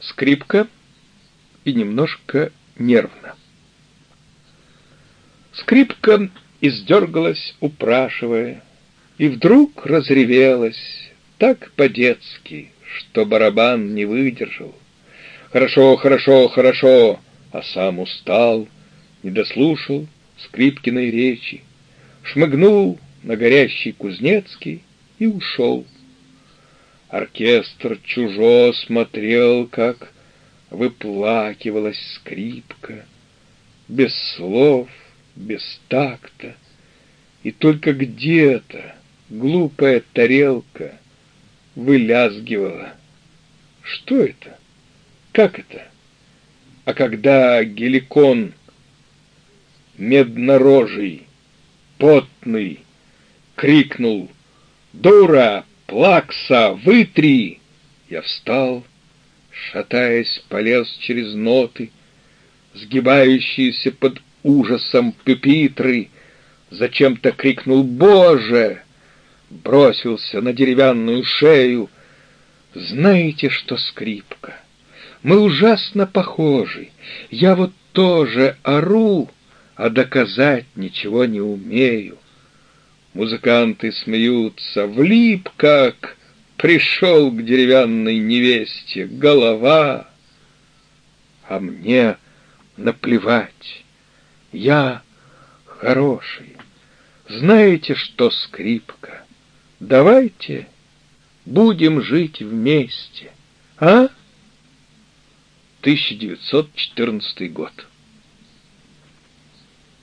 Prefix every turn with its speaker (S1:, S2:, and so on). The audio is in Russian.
S1: скрипка и немножко нервно. Скрипка издергалась, упрашивая, и вдруг разревелась, так по-детски, что барабан не выдержал. Хорошо, хорошо, хорошо, а сам устал, не дослушал Скрипкиной речи, шмыгнул на горящий Кузнецкий и ушел. Оркестр чужо смотрел, как выплакивалась скрипка, без слов, без такта, и только где-то глупая тарелка вылязгивала. Что это? Как это? А когда геликон меднорожий, потный, крикнул «Дура! Плакса! Вытри!» Я встал, шатаясь, полез через ноты, сгибающиеся под ужасом пюпитры, зачем-то крикнул «Боже!» бросился на деревянную шею. Знаете, что скрипка? Мы ужасно похожи. Я вот тоже ору, а доказать ничего не умею. Музыканты смеются, влип как, пришел к деревянной невесте, голова. А мне наплевать, я хороший. Знаете, что скрипка? Давайте будем жить вместе, а? 1914 год.